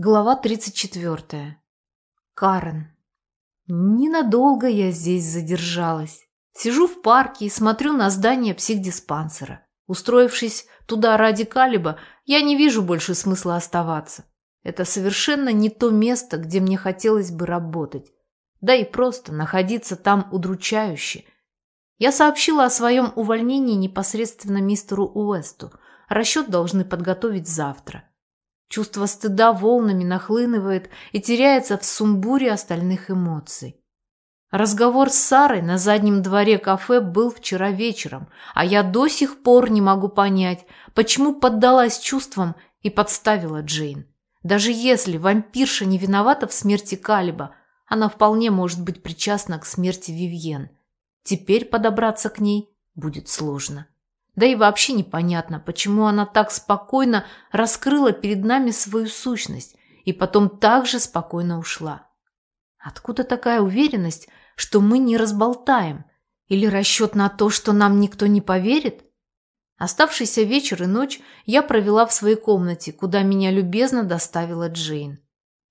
Глава 34. Карен. Ненадолго я здесь задержалась. Сижу в парке и смотрю на здание психдиспансера. Устроившись туда ради Калиба, я не вижу больше смысла оставаться. Это совершенно не то место, где мне хотелось бы работать. Да и просто находиться там удручающе. Я сообщила о своем увольнении непосредственно мистеру Уэсту. Расчет должны подготовить завтра. Чувство стыда волнами нахлынывает и теряется в сумбуре остальных эмоций. Разговор с Сарой на заднем дворе кафе был вчера вечером, а я до сих пор не могу понять, почему поддалась чувствам и подставила Джейн. Даже если вампирша не виновата в смерти Калиба, она вполне может быть причастна к смерти Вивьен. Теперь подобраться к ней будет сложно. Да и вообще непонятно, почему она так спокойно раскрыла перед нами свою сущность и потом так же спокойно ушла. Откуда такая уверенность, что мы не разболтаем? Или расчет на то, что нам никто не поверит? Оставшийся вечер и ночь я провела в своей комнате, куда меня любезно доставила Джейн.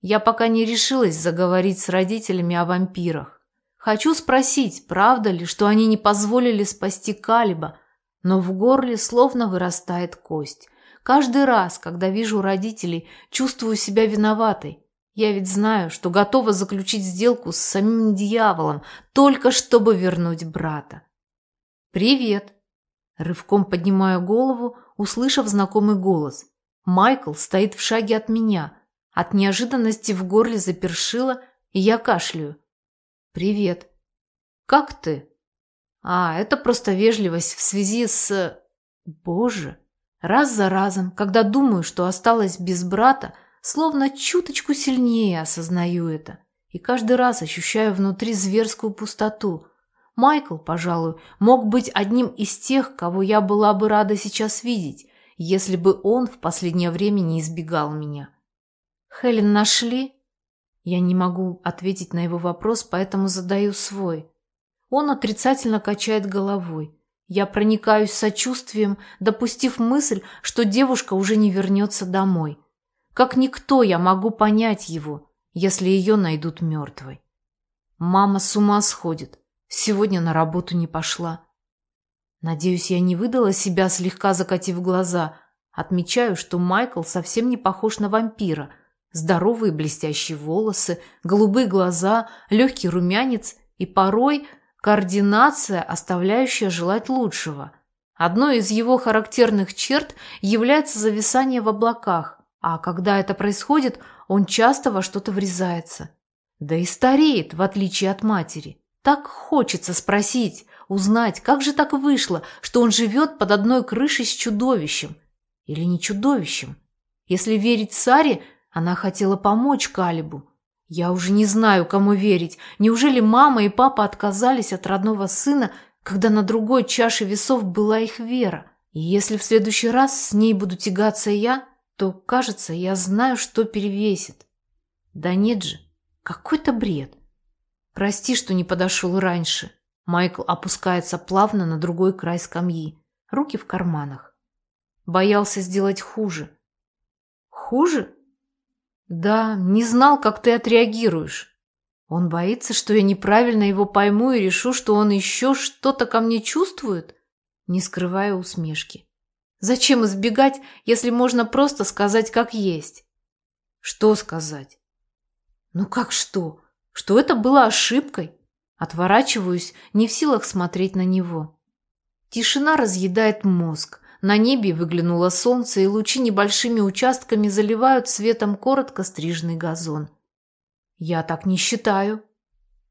Я пока не решилась заговорить с родителями о вампирах. Хочу спросить, правда ли, что они не позволили спасти Калиба, но в горле словно вырастает кость. Каждый раз, когда вижу родителей, чувствую себя виноватой. Я ведь знаю, что готова заключить сделку с самим дьяволом, только чтобы вернуть брата. «Привет!» Рывком поднимаю голову, услышав знакомый голос. Майкл стоит в шаге от меня. От неожиданности в горле запершило, и я кашляю. «Привет!» «Как ты?» А, это просто вежливость в связи с... Боже! Раз за разом, когда думаю, что осталась без брата, словно чуточку сильнее осознаю это. И каждый раз ощущаю внутри зверскую пустоту. Майкл, пожалуй, мог быть одним из тех, кого я была бы рада сейчас видеть, если бы он в последнее время не избегал меня. Хелен нашли? Я не могу ответить на его вопрос, поэтому задаю свой. Он отрицательно качает головой. Я проникаюсь сочувствием, допустив мысль, что девушка уже не вернется домой. Как никто я могу понять его, если ее найдут мертвой. Мама с ума сходит. Сегодня на работу не пошла. Надеюсь, я не выдала себя, слегка закатив глаза. Отмечаю, что Майкл совсем не похож на вампира. Здоровые блестящие волосы, голубые глаза, легкий румянец и порой Координация, оставляющая желать лучшего. Одной из его характерных черт является зависание в облаках, а когда это происходит, он часто во что-то врезается. Да и стареет, в отличие от матери. Так хочется спросить, узнать, как же так вышло, что он живет под одной крышей с чудовищем. Или не чудовищем. Если верить Саре, она хотела помочь Калибу. Я уже не знаю, кому верить. Неужели мама и папа отказались от родного сына, когда на другой чаше весов была их вера? И если в следующий раз с ней буду тягаться я, то, кажется, я знаю, что перевесит. Да нет же, какой-то бред. Прости, что не подошел раньше. Майкл опускается плавно на другой край скамьи, руки в карманах. Боялся сделать хуже. Хуже? Да, не знал, как ты отреагируешь. Он боится, что я неправильно его пойму и решу, что он еще что-то ко мне чувствует? Не скрывая усмешки. Зачем избегать, если можно просто сказать, как есть? Что сказать? Ну как что? Что это было ошибкой? Отворачиваюсь, не в силах смотреть на него. Тишина разъедает мозг. На небе выглянуло солнце, и лучи небольшими участками заливают светом коротко стрижный газон. «Я так не считаю».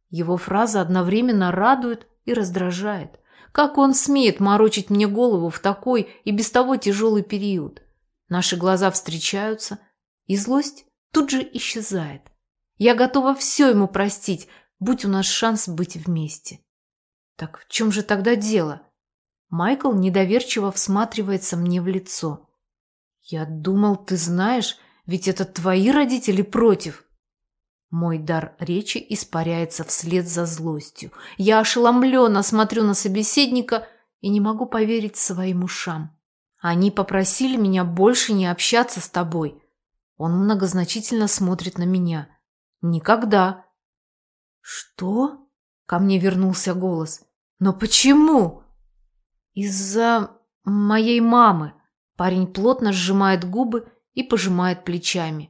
Его фраза одновременно радует и раздражает. Как он смеет морочить мне голову в такой и без того тяжелый период? Наши глаза встречаются, и злость тут же исчезает. Я готова все ему простить, будь у нас шанс быть вместе. Так в чем же тогда дело? Майкл недоверчиво всматривается мне в лицо. «Я думал, ты знаешь, ведь это твои родители против». Мой дар речи испаряется вслед за злостью. Я ошеломленно смотрю на собеседника и не могу поверить своим ушам. Они попросили меня больше не общаться с тобой. Он многозначительно смотрит на меня. Никогда. Что? Ко мне вернулся голос. Но почему? Из-за моей мамы. Парень плотно сжимает губы и пожимает плечами.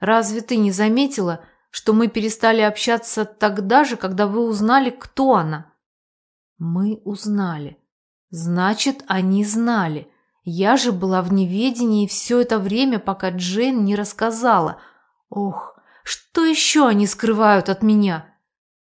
Разве ты не заметила, что мы перестали общаться тогда же, когда вы узнали, кто она? Мы узнали. Значит, они знали. Я же была в неведении все это время, пока Джейн не рассказала. Ох, что еще они скрывают от меня?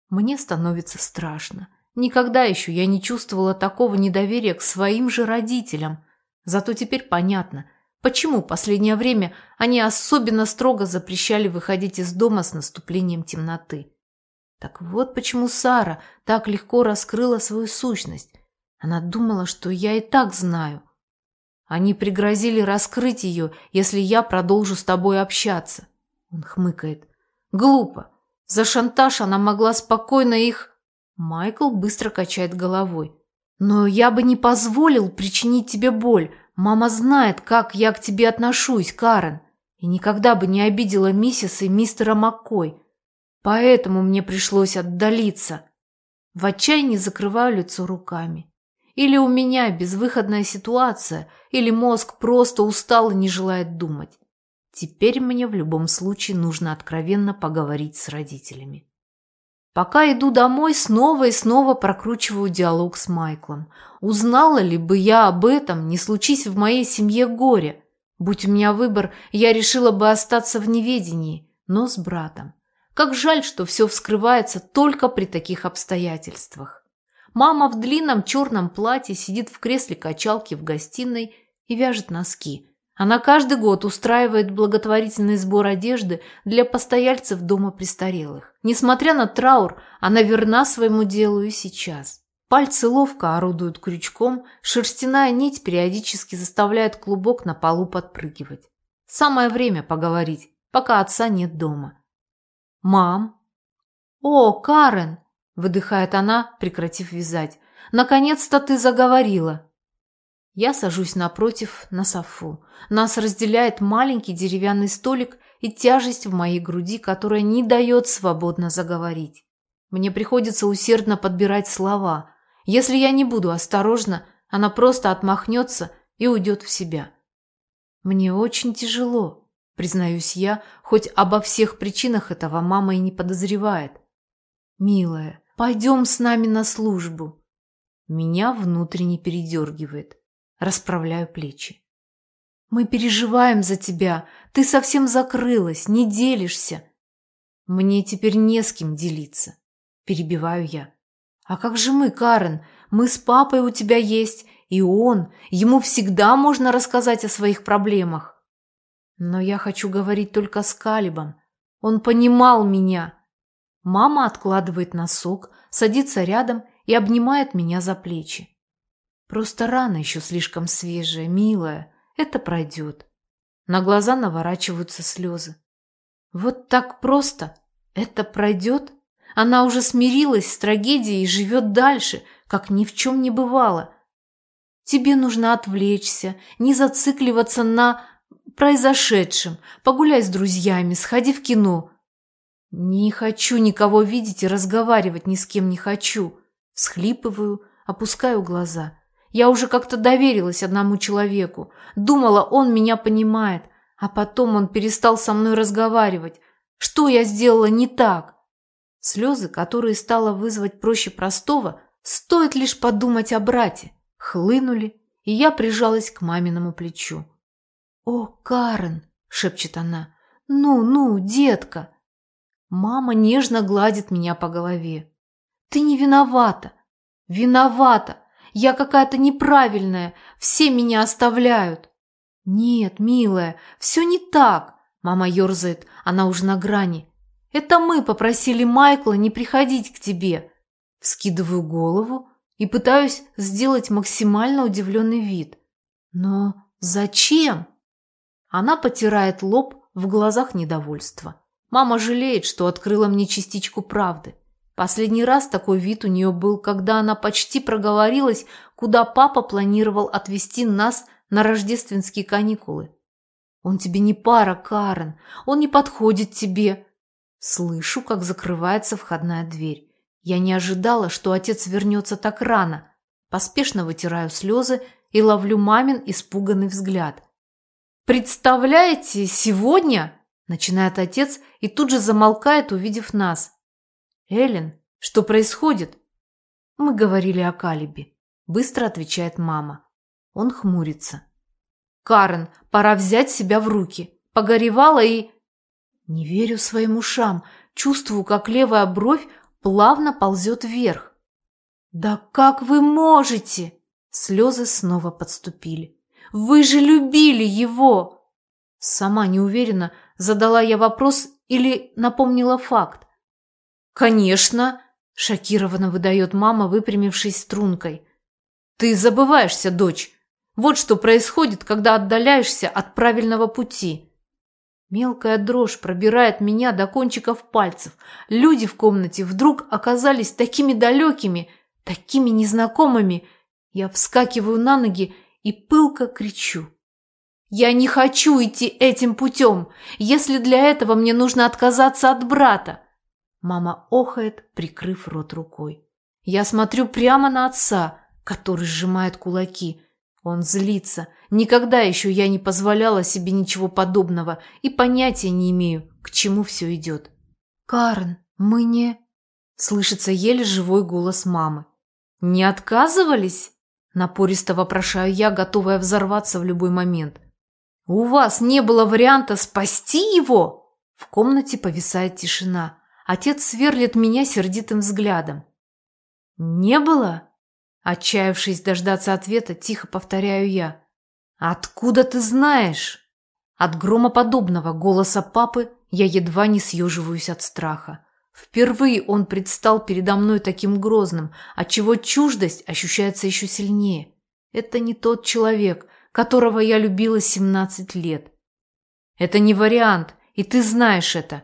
Мне становится страшно. Никогда еще я не чувствовала такого недоверия к своим же родителям. Зато теперь понятно, почему последнее время они особенно строго запрещали выходить из дома с наступлением темноты. Так вот почему Сара так легко раскрыла свою сущность. Она думала, что я и так знаю. Они пригрозили раскрыть ее, если я продолжу с тобой общаться. Он хмыкает. Глупо. За шантаж она могла спокойно их... Майкл быстро качает головой. Но я бы не позволил причинить тебе боль. Мама знает, как я к тебе отношусь, Карен. И никогда бы не обидела миссис и мистера Маккой. Поэтому мне пришлось отдалиться. В отчаянии закрываю лицо руками. Или у меня безвыходная ситуация, или мозг просто устал и не желает думать. Теперь мне в любом случае нужно откровенно поговорить с родителями. Пока иду домой, снова и снова прокручиваю диалог с Майклом. Узнала ли бы я об этом, не случись в моей семье горе? Будь у меня выбор, я решила бы остаться в неведении, но с братом. Как жаль, что все вскрывается только при таких обстоятельствах. Мама в длинном черном платье сидит в кресле качалки в гостиной и вяжет носки. Она каждый год устраивает благотворительный сбор одежды для постояльцев дома престарелых. Несмотря на траур, она верна своему делу и сейчас. Пальцы ловко орудуют крючком, шерстяная нить периодически заставляет клубок на полу подпрыгивать. Самое время поговорить, пока отца нет дома. «Мам!» «О, Карен!» выдыхает она, прекратив вязать. Наконец-то ты заговорила. Я сажусь напротив на софу. Нас разделяет маленький деревянный столик и тяжесть в моей груди, которая не дает свободно заговорить. Мне приходится усердно подбирать слова. Если я не буду осторожна, она просто отмахнется и уйдет в себя. Мне очень тяжело, признаюсь я, хоть обо всех причинах этого мама и не подозревает. Милая, Пойдем с нами на службу. Меня внутренне передергивает. Расправляю плечи. Мы переживаем за тебя. Ты совсем закрылась, не делишься. Мне теперь не с кем делиться. Перебиваю я. А как же мы, Карен? Мы с папой у тебя есть, и он. Ему всегда можно рассказать о своих проблемах. Но я хочу говорить только с Калибом. Он понимал меня. Мама откладывает носок, садится рядом и обнимает меня за плечи. Просто рана еще слишком свежая, милая. Это пройдет. На глаза наворачиваются слезы. Вот так просто. Это пройдет? Она уже смирилась с трагедией и живет дальше, как ни в чем не бывало. Тебе нужно отвлечься, не зацикливаться на произошедшем. Погуляй с друзьями, сходи в кино. «Не хочу никого видеть и разговаривать ни с кем не хочу». Всхлипываю, опускаю глаза. Я уже как-то доверилась одному человеку. Думала, он меня понимает. А потом он перестал со мной разговаривать. Что я сделала не так? Слезы, которые стало вызвать проще простого, стоит лишь подумать о брате, хлынули, и я прижалась к маминому плечу. «О, Карен!» – шепчет она. «Ну, ну, детка!» Мама нежно гладит меня по голове. «Ты не виновата! Виновата! Я какая-то неправильная! Все меня оставляют!» «Нет, милая, все не так!» Мама ерзает, она уже на грани. «Это мы попросили Майкла не приходить к тебе!» Вскидываю голову и пытаюсь сделать максимально удивленный вид. «Но зачем?» Она потирает лоб, в глазах недовольства. Мама жалеет, что открыла мне частичку правды. Последний раз такой вид у нее был, когда она почти проговорилась, куда папа планировал отвезти нас на рождественские каникулы. Он тебе не пара, Карен. Он не подходит тебе. Слышу, как закрывается входная дверь. Я не ожидала, что отец вернется так рано. Поспешно вытираю слезы и ловлю мамин испуганный взгляд. «Представляете, сегодня...» – начинает отец и тут же замолкает, увидев нас. «Эллен, что происходит?» «Мы говорили о Калибе», – быстро отвечает мама. Он хмурится. «Карен, пора взять себя в руки. Погоревала и...» Не верю своим ушам, чувствую, как левая бровь плавно ползет вверх. «Да как вы можете?» Слезы снова подступили. «Вы же любили его!» Сама неуверенно задала я вопрос или напомнила факт. «Конечно!» – шокированно выдает мама, выпрямившись стрункой. «Ты забываешься, дочь. Вот что происходит, когда отдаляешься от правильного пути». Мелкая дрожь пробирает меня до кончиков пальцев. Люди в комнате вдруг оказались такими далекими, такими незнакомыми. Я вскакиваю на ноги и пылко кричу. «Я не хочу идти этим путем, если для этого мне нужно отказаться от брата!» Мама охает, прикрыв рот рукой. Я смотрю прямо на отца, который сжимает кулаки. Он злится. Никогда еще я не позволяла себе ничего подобного и понятия не имею, к чему все идет. «Карен, мы не...» Слышится еле живой голос мамы. «Не отказывались?» Напористо вопрошаю я, готовая взорваться в любой момент. «У вас не было варианта спасти его?» В комнате повисает тишина. Отец сверлит меня сердитым взглядом. «Не было?» Отчаявшись дождаться ответа, тихо повторяю я. «Откуда ты знаешь?» От громоподобного голоса папы я едва не съеживаюсь от страха. Впервые он предстал передо мной таким грозным, отчего чуждость ощущается еще сильнее. Это не тот человек, которого я любила 17 лет. Это не вариант, и ты знаешь это.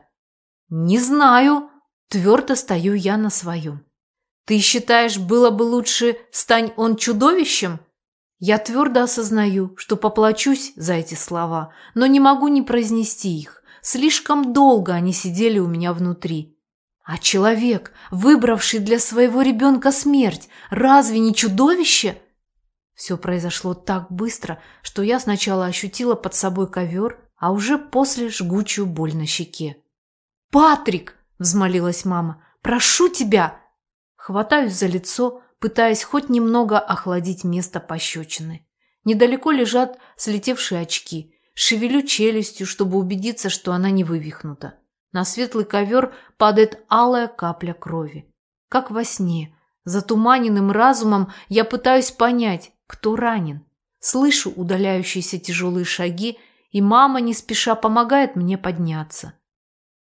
Не знаю, твердо стою я на своем. Ты считаешь, было бы лучше, стань он чудовищем? Я твердо осознаю, что поплачусь за эти слова, но не могу не произнести их. Слишком долго они сидели у меня внутри. А человек, выбравший для своего ребенка смерть, разве не чудовище? Все произошло так быстро, что я сначала ощутила под собой ковер, а уже после жгучую боль на щеке. «Патрик!» – взмолилась мама. «Прошу тебя, Хватаюсь за лицо, пытаясь хоть немного охладить место пощечины. Недалеко лежат слетевшие очки. Шевелю челюстью, чтобы убедиться, что она не вывихнута. На светлый ковер падает алая капля крови. Как во сне. Затуманенным разумом я пытаюсь понять, кто ранен. Слышу удаляющиеся тяжелые шаги, и мама не спеша помогает мне подняться.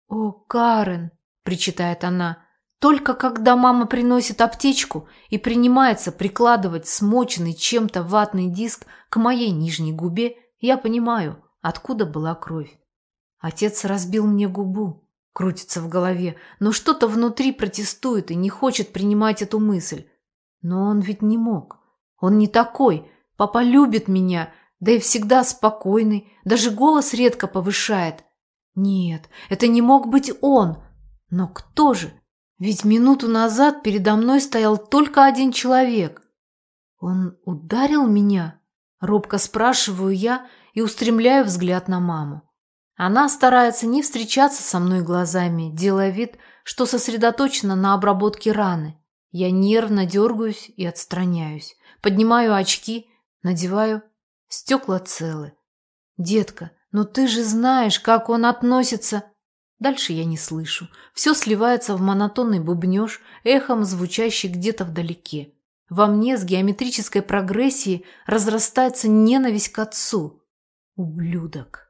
«О, Карен!» – причитает она. Только когда мама приносит аптечку и принимается прикладывать смоченный чем-то ватный диск к моей нижней губе, я понимаю, откуда была кровь. Отец разбил мне губу, крутится в голове, но что-то внутри протестует и не хочет принимать эту мысль. Но он ведь не мог. Он не такой. Папа любит меня, да и всегда спокойный, даже голос редко повышает. Нет, это не мог быть он. Но кто же? Ведь минуту назад передо мной стоял только один человек. Он ударил меня? Робко спрашиваю я и устремляю взгляд на маму. Она старается не встречаться со мной глазами, делая вид, что сосредоточена на обработке раны. Я нервно дергаюсь и отстраняюсь. Поднимаю очки, надеваю. Стекла целы. «Детка, ну ты же знаешь, как он относится...» Дальше я не слышу. Все сливается в монотонный бубнеж, эхом звучащий где-то вдалеке. Во мне с геометрической прогрессией разрастается ненависть к отцу. Ублюдок.